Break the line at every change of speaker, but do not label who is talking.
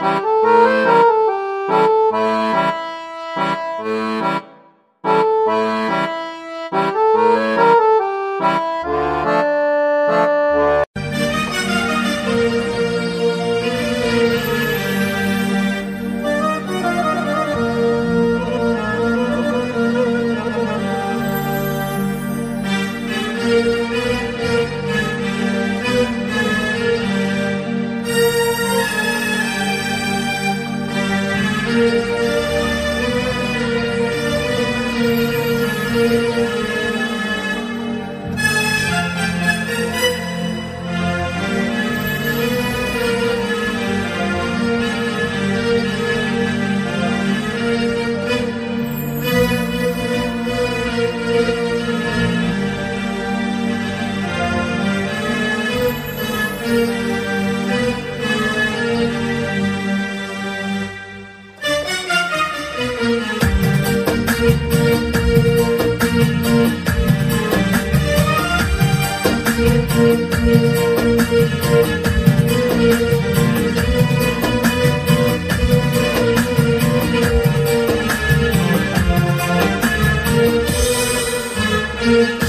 Música Thank you. Thank you.